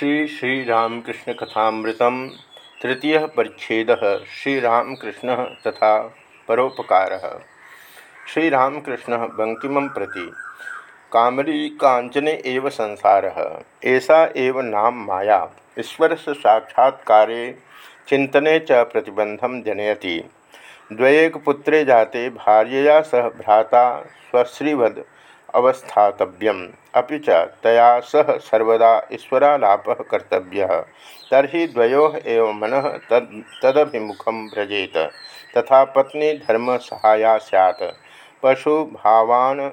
श्री श्रीरामकृष्ण कथामृतम तृतीय परिच्छेद। श्रीरामकृष्ण तथा परोपकार। श्रीरामकृष्ण बंकिम प्रति कामरी कांचने एव संसार। ऐसा एव नाम माया। ईश्वर से साक्षात्कार चिंतने च प्रतिबंधम जनयति। द्वैकपुत्रे जाते भार्यया सह भ्राता स्वश्रीवद अवस्थातव्यम। अभी च तया सह सर्वदा ईश्वरालाप कर्तव्य। तरी एव मन तद व्रजेत तथा पत्नी धर्म सहाया सैत् पशु भावान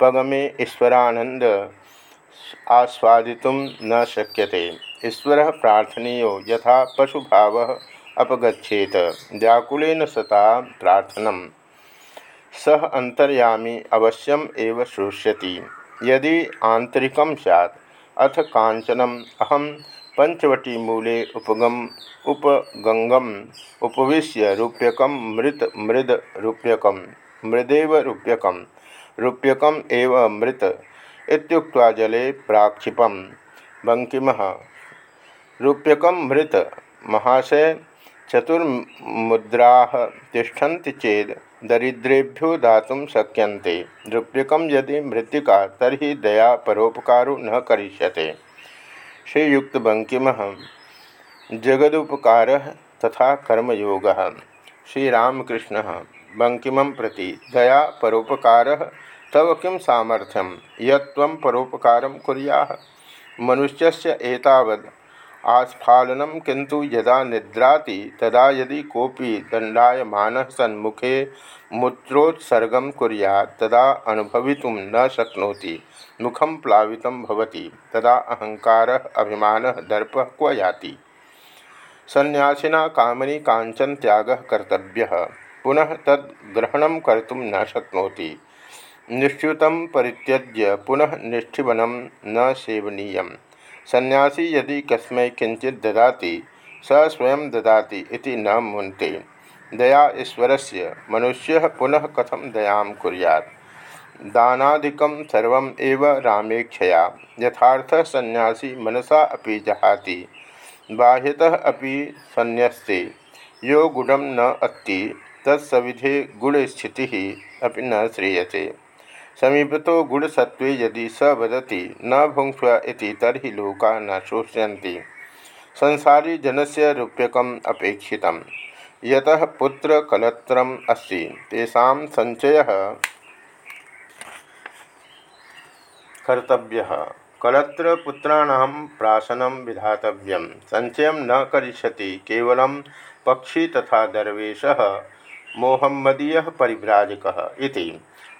पगमे ईश्वरानंद आस्वादितुं न शक्यते। ईश्वर प्रार्थनीय यथा पशुभाव अपगछेत व्याकुन सता प्रार्थना सह अंतर्यामी अवश्यम एव श्रोष्यति। यदि आंतरिक सैत् अथ कांचनम अहम पंचवटी मूले उपगम उपगंगम उपविश्य रूप्यकम मृत मृद रूप्यकम मृदेव रूप्यकम रूप्यकम एव मृत इत्युक्त्वा जले प्राक्षिपम। बंकिम रूप्यकम मृत महाशय चतुर्मुद्रा तिष्ठन्ति चेद दरिद्रेभ्यो दातुं शक्यन्ते। रूप्यकं यदि मृत्तिका तरी दया परोपकारो न करिष्यते। श्रीयुक्त बंकिम जगदुपकार तथा कर्मयोग। श्रीरामकृष्ण, बंकिम प्रति दया परोपकार, तव किं सामर्थ्यम यम परोपकार कुरिया। मनुष्य एतावद् आस्फालनम किंतु यदा निद्राति तदा यदि कोपी दंडायमान सन्मुखे मूत्रोत्सर्गम कुरिया तदा अनुभवितुं न शक्नोति। मुखम प्लावित भवति, तदा अहंकार अभिमान दर्प क्व याति सन्यासीना कामनी कांचन त्याग कर्तव्य। पुनः तद्ग्रहण कर्तुं न शक्नोति। निश्च्युत परित्यज्य पुनः निष्ठिवनं न सेवनीयम्। सन्यासी यदि कस्मै किंचित ददाति, स स्वयं ददाति इति न मुनते। दया ईश्वरस्य, मनुष्य पुनः कथम दया कुरियात्? दानादिकं सर्वम् एव रामेक्षया। यथार्थ सन्यासी मनसा अपि जहाति, बाह्यतः अपि संन्यस्ते। यो गुणम न अत्ति, तत्सविधे गुणस्थिति अपि न श्रेयते। समीपतो गुणसत्व यदि स वदति, न इति तर्हि लोका न शोष्यन्ति। संसारी जनस्य रूप्यकम् अपेक्षितं यतः पुत्रकलत्रम् अस्ति, तेषां सञ्चयः कर्तव्यः। कलत्रपुत्राणां प्राशनं विधातव्यं सञ्चयं न करिष्यति, केवलं पक्षी तथा दर्वेशः मोहम्मदीयः परिव्राजकः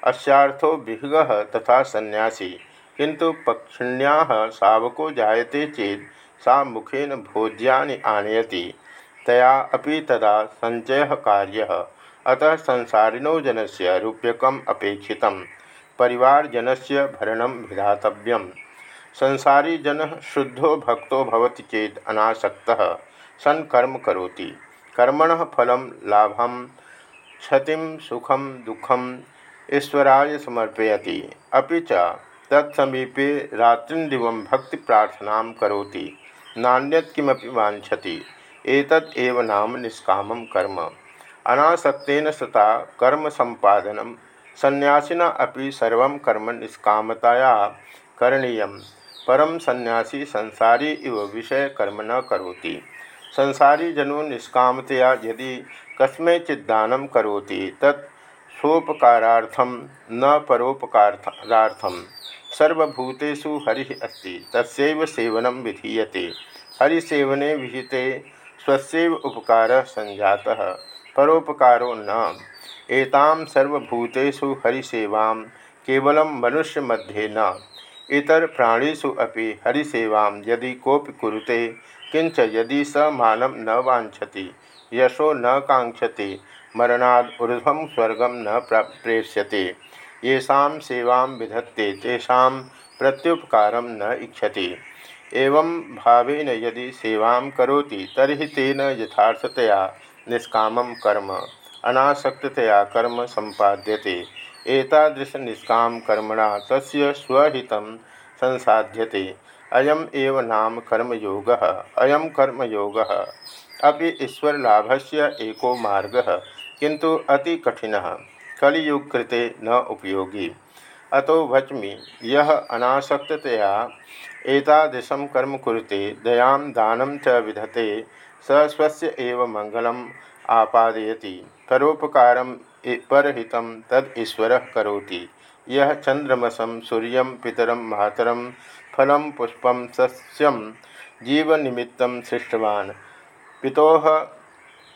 अस्यार्थो विहग तथा सन्यासी किंतु पक्षिण्या शावको जायते चेत सा मुखेन भोज्या आनयति। तया अपि तदा संचय कार्य। अतः संसारिणो जनस्य रूप्यकम् अपेक्षितं परिवारजनस्य भरणं विधातव्यं संसारी जन शुद्धो भक्तो भवति चेत अनासक्तः। सन् कर्म करोति। कर्मणः फलं क्षतिं, सुखं दुखम ईश्वराय समर्पयति। अभी च तत्समीपे रात्रिदिव भक्ति प्रार्थना कौती नान्यत किमपि वाछति एव नाम निष्काम कर्म। अनासक्तेन सता कर्म संपादन सन्यासीना अपि सर्व कर्म निष्कामतया करणीय। परम सन्यासी संसारी इव विषय कर्म न करोति। संसारी जनो निष्कामतया यदि कस्मैचिदान करोति, तत् न परोपकारार्थम सर्वभूतेषु हरि अस्ति तस्व सेवनं विधीयते। हरिसेवने विहिते, स्वस्यैव उपकार संजातः। परोपकारो न। एतां सर्वभूतेषु हरिसेवां केवलं मनुष्यमध्ये न। इतर प्राणीषु अपि हरिसेवां यदि कोऽपि कुरुते किंच यदि स मानं न वाछति यशो न कांक्षति मरणाद ऊर्धम स्वर्गम न प्रेष्यते। येषा सेवा विधत्ते, तेषा प्रत्युपकार न इच्छति। एवं भावेन यदि सेवा करोति तरी तेन यथार्थतया निष्काम कर्म अनासक्तया कर्म संपाद्यते एतादृश निष्काम कर्मणा तस्य स्वहित संसाध्यते। अयम एव नाम कर्मयोग, अयम कर्मयोग। अभी ईश्वरलाभस्य एको मार्ग किंतु अति कठिन कलियुग कृते न उपयोगी। अतो वच्मि यह अनासक्ततया एतादृशं कर्म कुरुते, दयां दानं च विधते, स स्वस्य एव मङ्गलम् आपादयति। परोपकारं परहितं तद ईश्वरः करोति। यह चंद्रमसम सूर्य पितरम मातरम फलम पुष्पम सस्यम जीवनिमित्तं सृष्टवान्। पितोह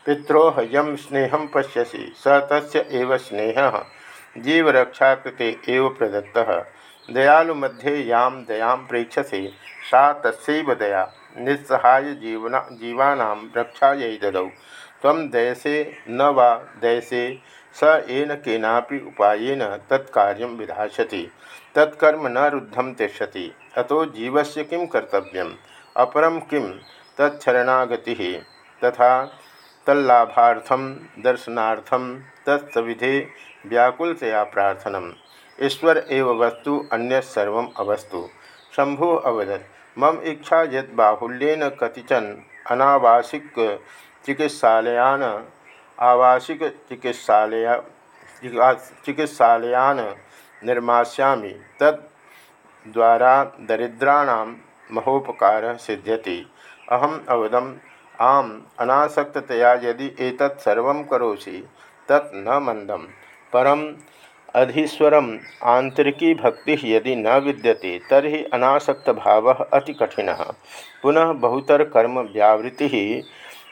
पित्रोह यम स्नेह पश्यसि, स तस्य एव स्नेहः। जीवरक्षा एव प्रदत्तः। दयालुमध्ये यां दयां प्रेक्षसे, सा तस्यैव दया। निस्सहाय जीवना, जीवानां रक्षायै ददौ त्वं दयसे न वा दयसे स येन केनापि उपायेन तत्कार्यं विधास्यति, तत्कर्म न रुद्धं तिष्ठति। अतो जीवस्य किं कर्तव्यम्? अपरम किं? तत्शरणागतिः तथा तल्लाभार्थम दर्शनार्थम तत्सविधे व्याकुलतया प्रार्थना ईश्वर एव वस्तु, अन्य अवस्तु। शंभु अवदत, मम इच्छा यद बाहुल्यन कतिचन अनावासिक चिकित्सालयान आवासिक चिकित्सालय चिकित्सालयान निर्मास्यामि। तद द्वारा दरिद्राणां महोपकार सिद्ध्यति। अहम अवदम, आम, अनासक्ततया यदि एतत् सर्वं करोसि, तत् न मंदम परम अधीश्वरम आंतरिकी भक्ति यदि न विद्यते तरी अनासक्त भाव अति कठिन। पुनः बहुतर कर्म व्यावृत्ति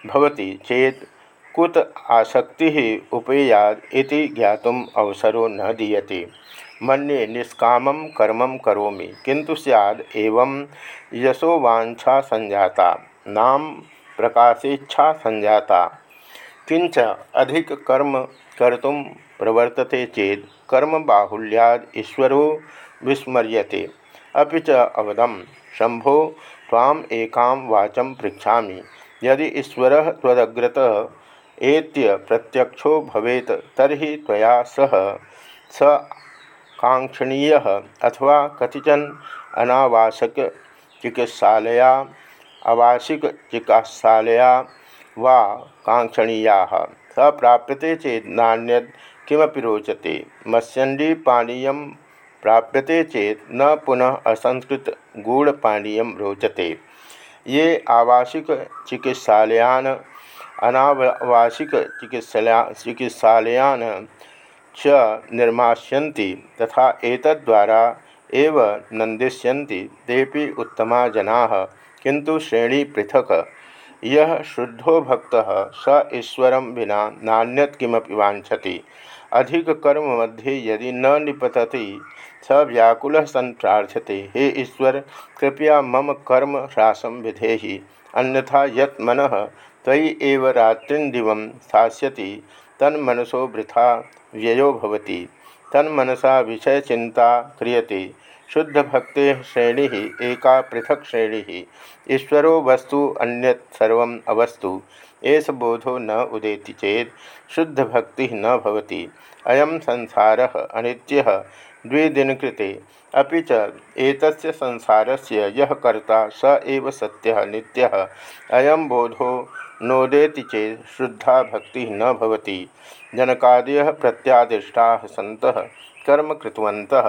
भवति, चेत कुत आसक्ति उपेयाद इति अवसरो न दीयते। मन्ये निष्काम कर्म करोमि किंतु सैद एवं यशोवाछा संजाता नाम प्रकाशेच्छा संजाता किंच अधिक कर्म कर्तुम प्रवर्तते चेत कर्म बाहुल्याद ईश्वरो विस्मर्यते। च अवदम शंभो ताम वाचं पृछा यदि ईश्वर त्वदग्रत एत्य प्रत्यक्षो भवेत तरी त्वया सह। स कांक्षणीय अथवा कतिचन अनावासक चिकित्सालया आवासिक चिकित्सालया वा कांक्षणीया स प्राप्यते चेत नान्यद किमपि रोचते। मत्स्यंडी पानीय प्राप्यते चेत न पुनः असंस्कृत गूढ़ पानीय रोचते। ये आवासिक चिकित्सालयान अनावासिक चिकित्सालया चिकित्सालयान च निर्मास्यन्ति तथा एतद्वारा एव नंदिष्यन्ति तेपि उत्तमा जनाः किंतु श्रेणी पृथक। यह शुद्धो भक्त, स ईश्वर विना नान्यत किमपि वाछति अधिक कर्म मध्ये यदि न निपतति, स व्याकुल सन् प्रार्थ्यते हे ईश्वर, कृपया मम कर्म ह्रासं विधेहि। अन्यथा यत् मन तयि एव रात्रिदिव स्थास्यति तन्मनसो वृथा, व्ययो भवति। तन्मनसा विषयचिंता क्रियते। शुद्ध भक्ति श्रेणी, एका पृथक श्रेणी। ईश्वरो वस्तु अन्यत सर्व अवस्तु। एस बोधो न उदेति चेत शुद्ध भक्ति न भवति। अयम संसार अनित्य द्विदिनकृते। अभी च एतस्य संसारस्य यः कर्ता स एव सत्यः नित्यः। अयं बोधो नोदेति चेत शुद्धा भक्ति न भवति। जनकादय प्रत्यादिष्टा सत कर्म कृतवन्तः।